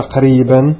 تقريبا